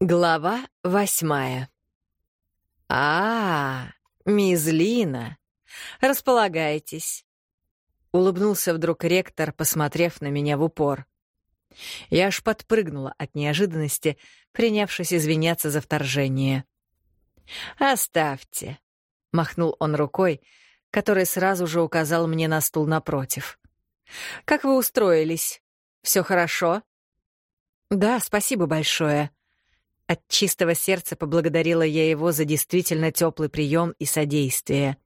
Глава восьмая. А, -а, -а мизлина, располагайтесь. Улыбнулся вдруг ректор, посмотрев на меня в упор. Я аж подпрыгнула от неожиданности, принявшись извиняться за вторжение. «Оставьте», — махнул он рукой, который сразу же указал мне на стул напротив. «Как вы устроились? Все хорошо?» «Да, спасибо большое», от чистого сердца поблагодарила я его за действительно теплый прием и содействие.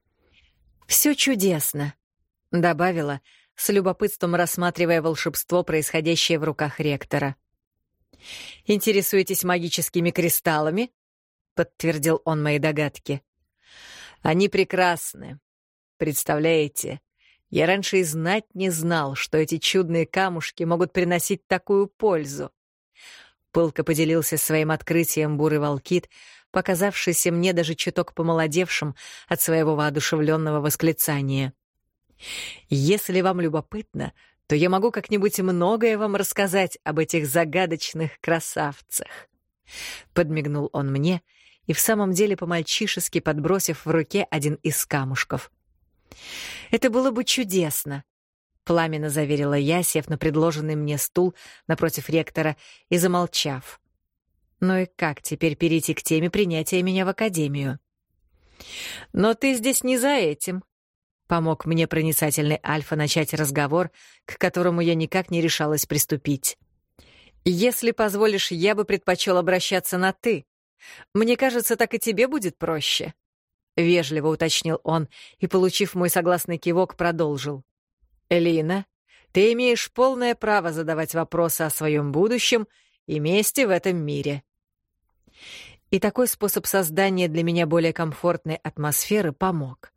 «Все чудесно», — добавила, с любопытством рассматривая волшебство, происходящее в руках ректора. «Интересуетесь магическими кристаллами?» — подтвердил он мои догадки. «Они прекрасны. Представляете, я раньше и знать не знал, что эти чудные камушки могут приносить такую пользу. Пылко поделился своим открытием бурый волкит, показавшийся мне даже чуток помолодевшим от своего воодушевленного восклицания. «Если вам любопытно, то я могу как-нибудь многое вам рассказать об этих загадочных красавцах». Подмигнул он мне и в самом деле по-мальчишески подбросив в руке один из камушков. «Это было бы чудесно», — пламенно заверила я, сев на предложенный мне стул напротив ректора и замолчав. «Ну и как теперь перейти к теме принятия меня в академию?» «Но ты здесь не за этим», — помог мне проницательный Альфа начать разговор, к которому я никак не решалась приступить. «Если позволишь, я бы предпочел обращаться на «ты». Мне кажется, так и тебе будет проще», — вежливо уточнил он и, получив мой согласный кивок, продолжил. Элина, ты имеешь полное право задавать вопросы о своем будущем и месте в этом мире. И такой способ создания для меня более комфортной атмосферы помог.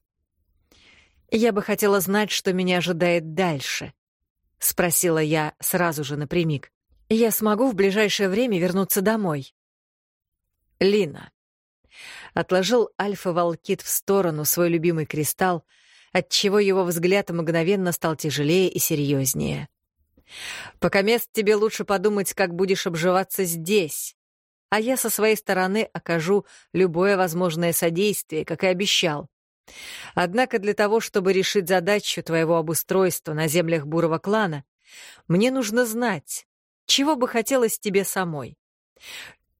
«Я бы хотела знать, что меня ожидает дальше», — спросила я сразу же напрямик. «Я смогу в ближайшее время вернуться домой?» «Лина», — отложил Альфа-Волкит в сторону свой любимый кристалл, отчего его взгляд мгновенно стал тяжелее и серьезнее. «Пока мест тебе лучше подумать, как будешь обживаться здесь, а я со своей стороны окажу любое возможное содействие, как и обещал. Однако для того, чтобы решить задачу твоего обустройства на землях бурого клана, мне нужно знать, чего бы хотелось тебе самой.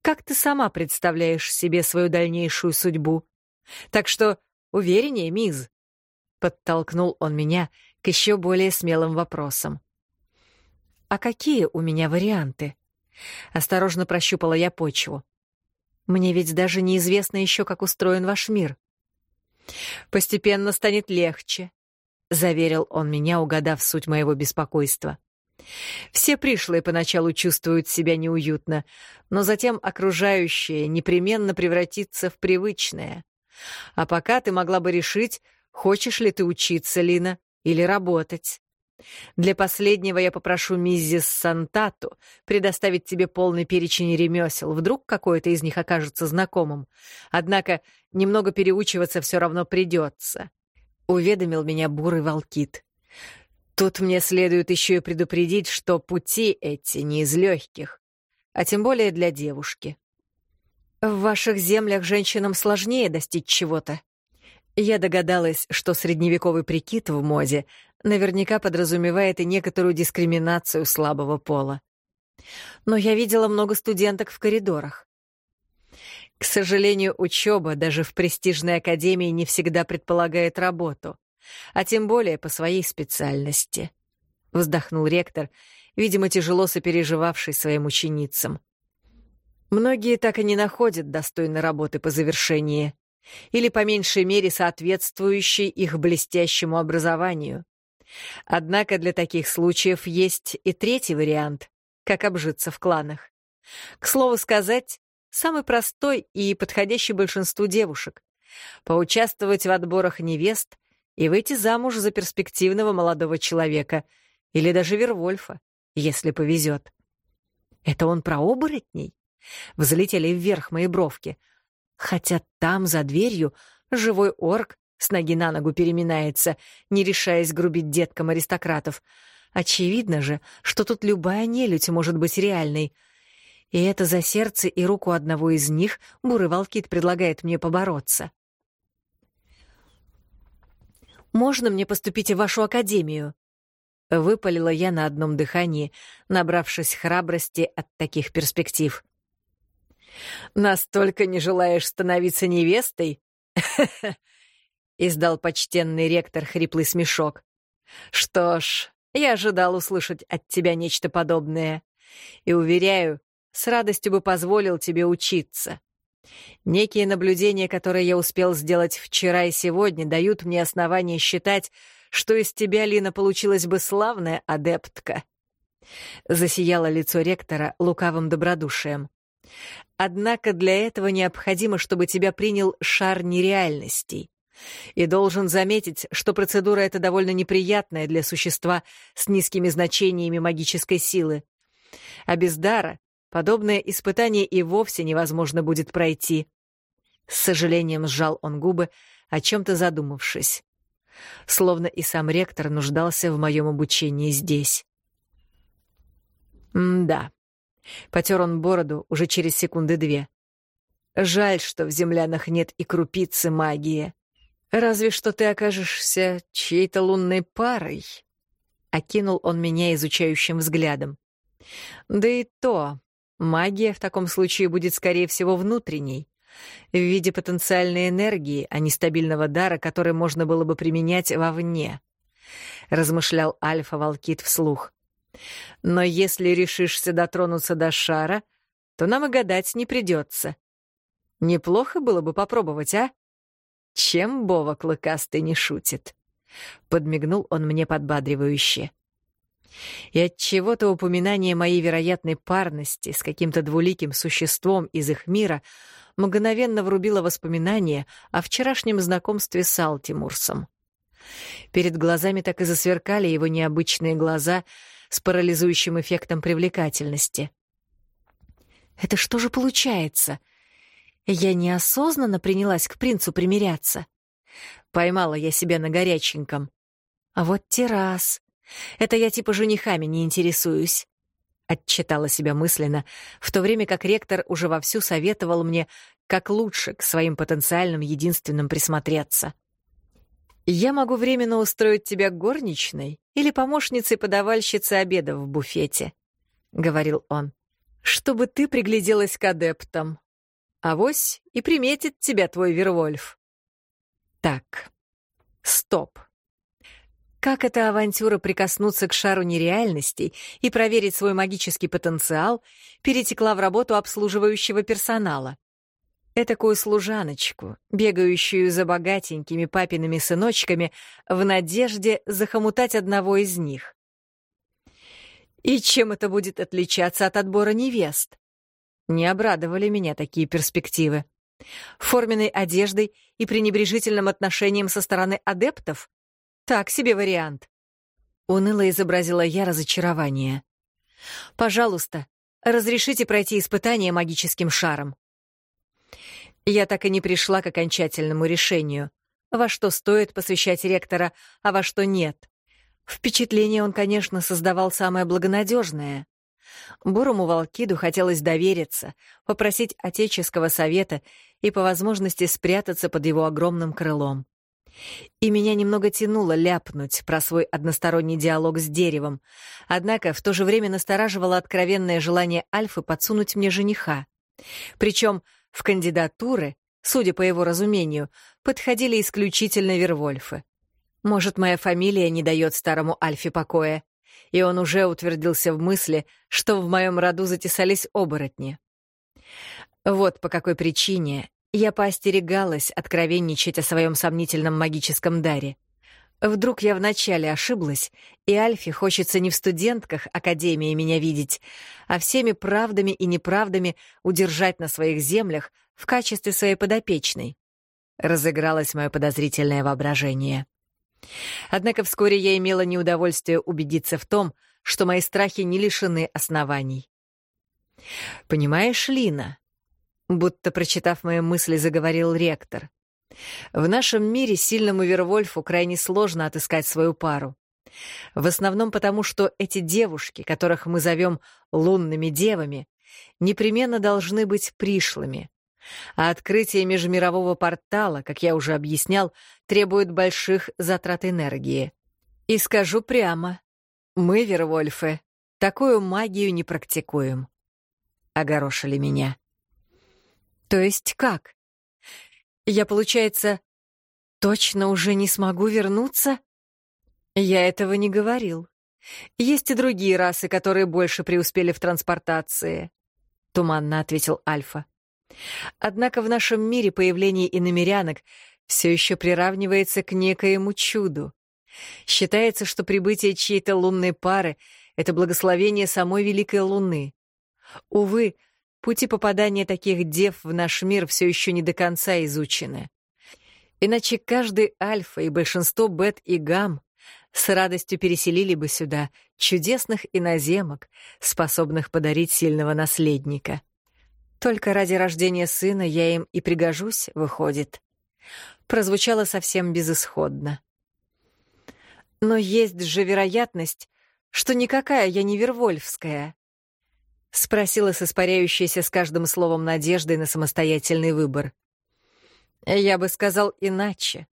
Как ты сама представляешь себе свою дальнейшую судьбу? Так что увереннее, Миз. Подтолкнул он меня к еще более смелым вопросам. «А какие у меня варианты?» Осторожно прощупала я почву. «Мне ведь даже неизвестно еще, как устроен ваш мир». «Постепенно станет легче», — заверил он меня, угадав суть моего беспокойства. «Все пришлые поначалу чувствуют себя неуютно, но затем окружающее непременно превратится в привычное. А пока ты могла бы решить, Хочешь ли ты учиться, Лина, или работать? Для последнего я попрошу миссис Сантату предоставить тебе полный перечень ремесел, вдруг какое-то из них окажется знакомым. Однако немного переучиваться все равно придется. Уведомил меня бурый волкит. Тут мне следует еще и предупредить, что пути эти не из легких, а тем более для девушки. В ваших землях женщинам сложнее достичь чего-то, я догадалась, что средневековый прикид в моде наверняка подразумевает и некоторую дискриминацию слабого пола. Но я видела много студенток в коридорах. К сожалению, учеба даже в престижной академии не всегда предполагает работу, а тем более по своей специальности. Вздохнул ректор, видимо, тяжело сопереживавший своим ученицам. Многие так и не находят достойной работы по завершении или, по меньшей мере, соответствующий их блестящему образованию. Однако для таких случаев есть и третий вариант — как обжиться в кланах. К слову сказать, самый простой и подходящий большинству девушек — поучаствовать в отборах невест и выйти замуж за перспективного молодого человека или даже Вервольфа, если повезет. Это он про оборотней? Взлетели вверх мои бровки — Хотя там, за дверью, живой орк с ноги на ногу переминается, не решаясь грубить деткам аристократов. Очевидно же, что тут любая нелюдь может быть реальной. И это за сердце и руку одного из них бурый волкит предлагает мне побороться. «Можно мне поступить в вашу академию?» — выпалила я на одном дыхании, набравшись храбрости от таких перспектив. «Настолько не желаешь становиться невестой?» — издал почтенный ректор хриплый смешок. «Что ж, я ожидал услышать от тебя нечто подобное. И, уверяю, с радостью бы позволил тебе учиться. Некие наблюдения, которые я успел сделать вчера и сегодня, дают мне основания считать, что из тебя, Лина, получилась бы славная адептка. Засияло лицо ректора лукавым добродушием. Однако для этого необходимо, чтобы тебя принял шар нереальностей. И должен заметить, что процедура эта довольно неприятная для существа с низкими значениями магической силы. А без дара подобное испытание и вовсе невозможно будет пройти. С сожалением сжал он губы, о чем-то задумавшись. Словно и сам ректор нуждался в моем обучении здесь. М-да. Потер он бороду уже через секунды две. Жаль, что в землянах нет и крупицы магии. Разве что ты окажешься чьей-то лунной парой. Окинул он меня изучающим взглядом. Да и то, Магия в таком случае будет, скорее всего, внутренней, в виде потенциальной энергии, а не стабильного дара, который можно было бы применять вовне, — размышлял Альфа-Волкит вслух. Но если решишься дотронуться до шара, то нам и гадать не придется. Неплохо было бы попробовать, а? Чем Бова Клыкастый не шутит? Подмигнул он мне подбадривающе. И от чего-то упоминание моей вероятной парности с каким-то двуликим существом из их мира мгновенно врубило воспоминание о вчерашнем знакомстве с Алтимурсом. Перед глазами так и засверкали его необычные глаза с парализующим эффектом привлекательности. «Это что же получается? Я неосознанно принялась к принцу примиряться. Поймала я себя на горяченьком. А вот террас. Это я типа женихами не интересуюсь. Отчитала себя мысленно, в то время как ректор уже вовсю советовал мне, как лучше к своим потенциальным единственным присмотреться. «Я могу временно устроить тебя горничной или помощницей подавальщицы обеда в буфете», — говорил он, — «чтобы ты пригляделась к адептам. Авось и приметит тебя твой Вервольф». Так, стоп. Как эта авантюра прикоснуться к шару нереальностей и проверить свой магический потенциал перетекла в работу обслуживающего персонала? Этакую служаночку, бегающую за богатенькими папиными сыночками в надежде захомутать одного из них. И чем это будет отличаться от отбора невест? Не обрадовали меня такие перспективы. Форменной одеждой и пренебрежительным отношением со стороны адептов? Так себе вариант. Уныло изобразила я разочарование. Пожалуйста, разрешите пройти испытание магическим шаром. Я так и не пришла к окончательному решению, во что стоит посвящать ректора, а во что нет. Впечатление он, конечно, создавал самое благонадежное. Бурому Волкиду хотелось довериться, попросить отеческого совета и по возможности спрятаться под его огромным крылом. И меня немного тянуло ляпнуть про свой односторонний диалог с деревом, однако в то же время настораживало откровенное желание Альфы подсунуть мне жениха. Причем в кандидатуры, судя по его разумению, подходили исключительно Вервольфы. Может, моя фамилия не дает старому Альфе покоя, и он уже утвердился в мысли, что в моем роду затесались оборотни. Вот по какой причине я поостерегалась откровенничать о своем сомнительном магическом даре. Вдруг я вначале ошиблась, и Альфе хочется не в студентках Академии меня видеть, а всеми правдами и неправдами удержать на своих землях в качестве своей подопечной. Разыгралось мое подозрительное воображение. Однако вскоре я имела неудовольствие убедиться в том, что мои страхи не лишены оснований. «Понимаешь, Лина, Будто прочитав мои мысли, заговорил ректор. В нашем мире сильному Вервольфу крайне сложно отыскать свою пару. В основном потому, что эти девушки, которых мы зовем лунными девами, непременно должны быть пришлыми. А открытие межмирового портала, как я уже объяснял, требует больших затрат энергии. И скажу прямо, мы, Вервольфы, такую магию не практикуем. Огорошили меня. То есть как? Я, получается, точно уже не смогу вернуться? Я этого не говорил. Есть и другие расы, которые больше преуспели в транспортации, туманно ответил Альфа. Однако в нашем мире появление иномерянок все еще приравнивается к некоему чуду. Считается, что прибытие чьей-то лунной пары — это благословение самой Великой Луны. Увы, пути попадания таких дев в наш мир все еще не до конца изучены. Иначе каждый альфа и большинство бет и гам с радостью переселили бы сюда чудесных иноземок, способных подарить сильного наследника. Только ради рождения сына я им и пригожусь, выходит. Прозвучало совсем безысходно. Но есть же вероятность, что никакая я не Вервольфская. Спросила с испаряющейся с каждым словом надеждой на самостоятельный выбор. Я бы сказал иначе.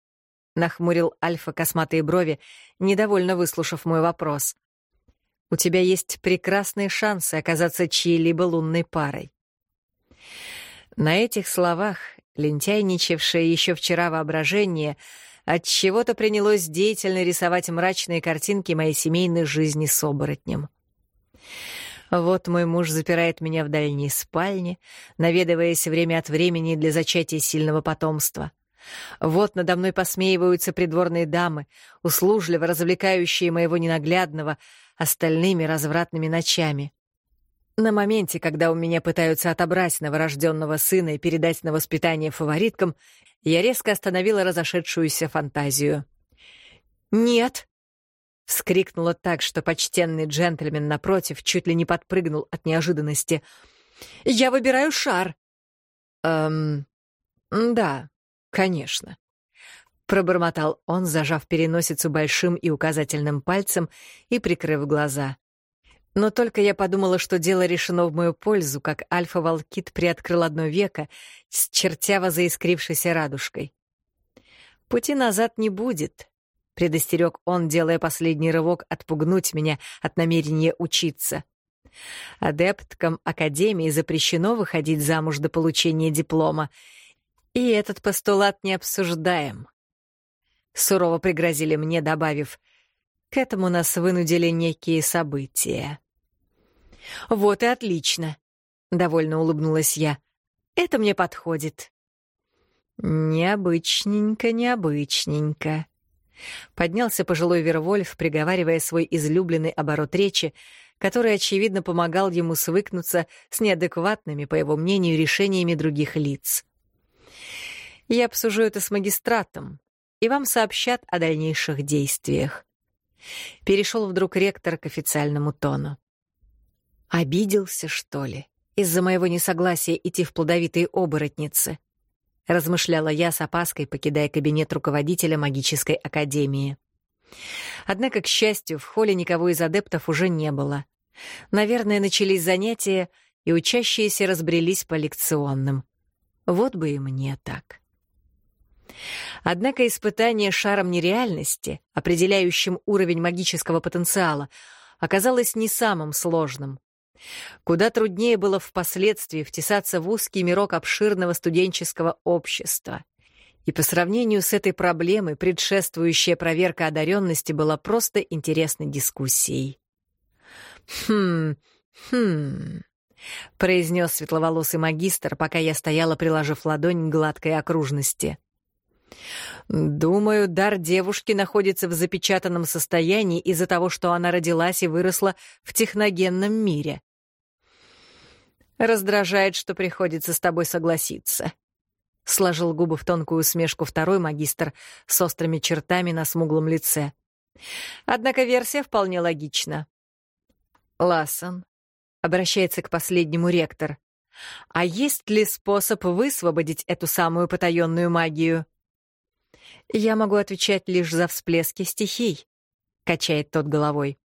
Нахмурил Альфа косматые брови, недовольно выслушав мой вопрос. У тебя есть прекрасные шансы оказаться чьей-либо лунной парой. На этих словах лентяйничавшее еще вчера воображение от чего то принялось деятельно рисовать мрачные картинки моей семейной жизни с оборотнем. Вот мой муж запирает меня в дальней спальне, наведываясь время от времени для зачатия сильного потомства. Вот надо мной посмеиваются придворные дамы, услужливо развлекающие моего ненаглядного остальными развратными ночами. На моменте, когда у меня пытаются отобрать новорожденного сына и передать на воспитание фавориткам, я резко остановила разошедшуюся фантазию. «Нет!» — вскрикнула так, что почтенный джентльмен напротив чуть ли не подпрыгнул от неожиданности. «Я выбираю шар!» «Эм... Да, конечно», — пробормотал он, зажав переносицу большим и указательным пальцем и прикрыв глаза. Но только я подумала, что дело решено в мою пользу, как альфа-волкит приоткрыл одно веко с чертяво заискрившейся радужкой. «Пути назад не будет», — предостерег он, делая последний рывок отпугнуть меня от намерения учиться. Адепткам Академии запрещено выходить замуж до получения диплома, и этот постулат не обсуждаем. Сурово пригрозили мне, добавив, «К этому нас вынудили некие события». «Вот и отлично», — довольно улыбнулась я. «Это мне подходит». «Необычненько, необычненько», — поднялся пожилой Вервольф, приговаривая свой излюбленный оборот речи, который, очевидно, помогал ему свыкнуться с неадекватными, по его мнению, решениями других лиц. «Я обсужу это с магистратом, и вам сообщат о дальнейших действиях». Перешел вдруг ректор к официальному тону. Обиделся, что ли, из-за моего несогласия идти в плодовитые оборотницы? Размышляла я с опаской, покидая кабинет руководителя магической академии. Однако, к счастью, в холле никого из адептов уже не было. Наверное, начались занятия, и учащиеся разбрелись по лекционным. Вот бы и мне так. Однако испытание шаром нереальности, определяющим уровень магического потенциала, оказалось не самым сложным. Куда труднее было впоследствии втесаться в узкий мирок обширного студенческого общества. И по сравнению с этой проблемой предшествующая проверка одаренности была просто интересной дискуссией. «Хм, хм...» — произнес светловолосый магистр, пока я стояла, приложив ладонь к гладкой окружности. «Думаю, дар девушки находится в запечатанном состоянии из-за того, что она родилась и выросла в техногенном мире. Раздражает, что приходится с тобой согласиться. Сложил губы в тонкую усмешку второй магистр с острыми чертами на смуглом лице. Однако версия вполне логична. Лассон обращается к последнему ректор. А есть ли способ высвободить эту самую потаенную магию? Я могу отвечать лишь за всплески стихий, качает тот головой.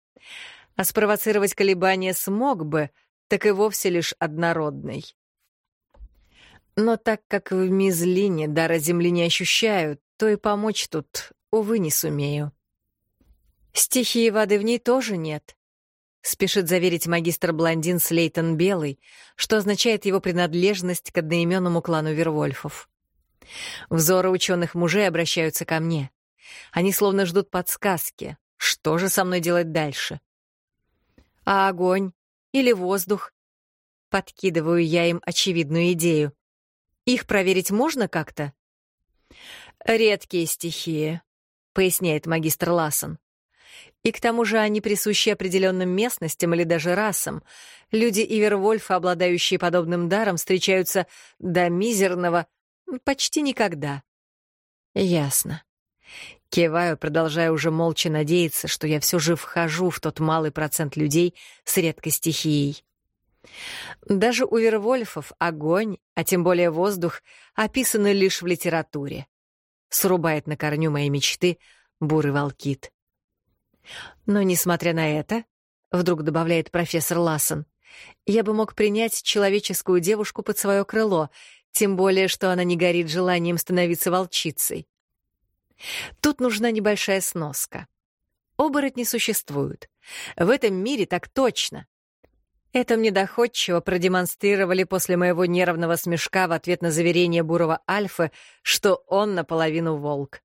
А спровоцировать колебания смог бы, так и вовсе лишь однородный. Но так как в Мизлине дара земли не ощущаю, то и помочь тут, увы, не сумею. Стихии воды в ней тоже нет. Спешит заверить магистр-блондин Слейтон Белый, что означает его принадлежность к одноименному клану Вервольфов. Взоры ученых мужей обращаются ко мне. Они словно ждут подсказки. Что же со мной делать дальше? А огонь? Или воздух? Подкидываю я им очевидную идею. Их проверить можно как-то? Редкие стихии, поясняет магистр Лассен. И к тому же они присущи определенным местностям или даже расам. Люди Ивервольфа, обладающие подобным даром, встречаются до мизерного почти никогда. Ясно. Киваю, продолжая уже молча надеяться, что я все же вхожу в тот малый процент людей с редкой стихией. Даже у Вервольфов огонь, а тем более воздух, описаны лишь в литературе. Срубает на корню мои мечты бурый волкит. Но, несмотря на это, вдруг добавляет профессор Лассен, я бы мог принять человеческую девушку под свое крыло, тем более, что она не горит желанием становиться волчицей. Тут нужна небольшая сноска. Оборотни существуют. В этом мире так точно. Это мне доходчиво продемонстрировали после моего нервного смешка в ответ на заверение Бурова Альфы, что он наполовину волк.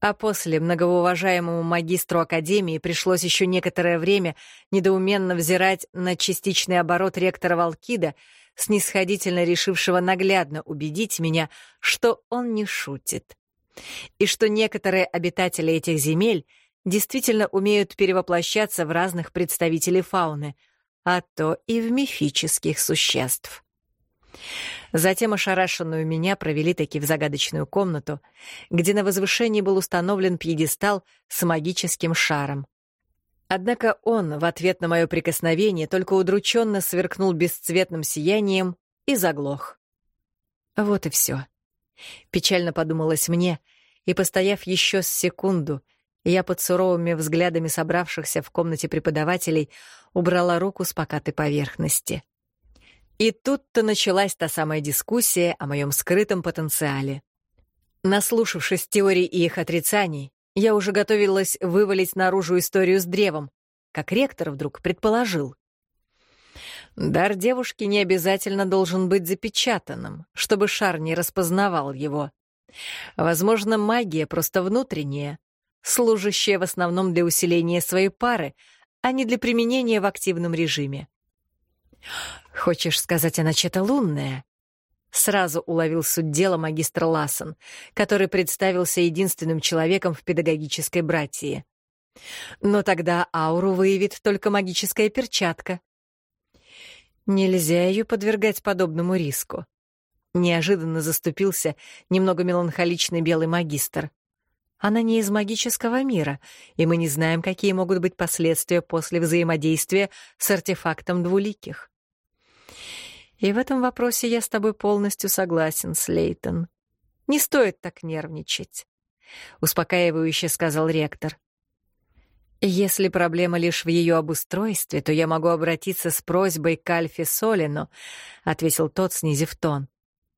А после многоуважаемому магистру Академии пришлось еще некоторое время недоуменно взирать на частичный оборот ректора Волкида, снисходительно решившего наглядно убедить меня, что он не шутит. И что некоторые обитатели этих земель действительно умеют перевоплощаться в разных представителей фауны, а то и в мифических существ. Затем ошарашенную меня провели таки в загадочную комнату, где на возвышении был установлен пьедестал с магическим шаром. Однако он, в ответ на мое прикосновение, только удрученно сверкнул бесцветным сиянием и заглох. Вот и все. Печально подумалось мне, и, постояв еще с секунду, я под суровыми взглядами собравшихся в комнате преподавателей убрала руку с покатой поверхности. И тут-то началась та самая дискуссия о моем скрытом потенциале. Наслушавшись теорий и их отрицаний, я уже готовилась вывалить наружу историю с древом, как ректор вдруг предположил. Дар девушки не обязательно должен быть запечатанным, чтобы шар не распознавал его. Возможно, магия просто внутренняя, служащая в основном для усиления своей пары, а не для применения в активном режиме. «Хочешь сказать, она чья-то лунная?» Сразу уловил суть дела магистр Лассен, который представился единственным человеком в педагогической братии. Но тогда ауру выявит только магическая перчатка. Нельзя ее подвергать подобному риску. Неожиданно заступился немного меланхоличный белый магистр. Она не из магического мира, и мы не знаем, какие могут быть последствия после взаимодействия с артефактом двуликих. И в этом вопросе я с тобой полностью согласен, Слейтон. Не стоит так нервничать, успокаивающе сказал ректор. Если проблема лишь в ее обустройстве, то я могу обратиться с просьбой к Альфе Солину, ответил тот, снизив тон.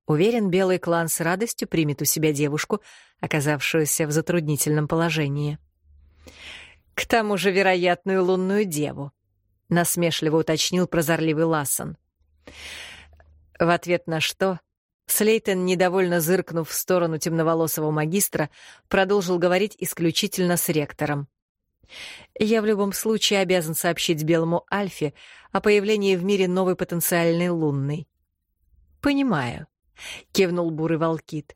Уверен, белый клан с радостью примет у себя девушку, оказавшуюся в затруднительном положении. К тому же вероятную лунную деву, насмешливо уточнил прозорливый Лассон. В ответ на что Слейтон, недовольно зыркнув в сторону темноволосого магистра, продолжил говорить исключительно с ректором. «Я в любом случае обязан сообщить Белому Альфе о появлении в мире новой потенциальной лунной». «Понимаю», — кивнул бурый волкит.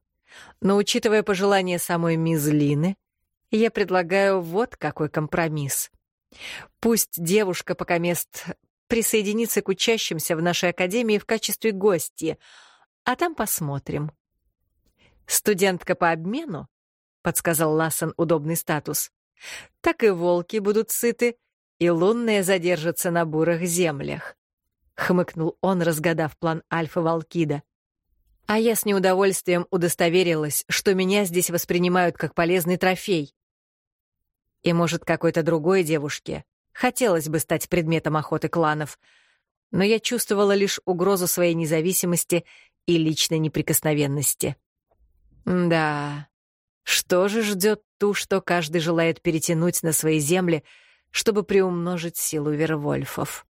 «Но, учитывая пожелания самой Мизлины, я предлагаю вот какой компромисс. Пусть девушка пока мест присоединиться к учащимся в нашей академии в качестве гостья, а там посмотрим. «Студентка по обмену?» — подсказал Лассен удобный статус. «Так и волки будут сыты, и лунные задержатся на бурых землях», — хмыкнул он, разгадав план Альфа-Валкида. А я с неудовольствием удостоверилась, что меня здесь воспринимают как полезный трофей. И, может, какой-то другой девушке Хотелось бы стать предметом охоты кланов. но я чувствовала лишь угрозу своей независимости и личной неприкосновенности. Да, что же ждет ту, что каждый желает перетянуть на свои земли, чтобы приумножить силу Вервольфов?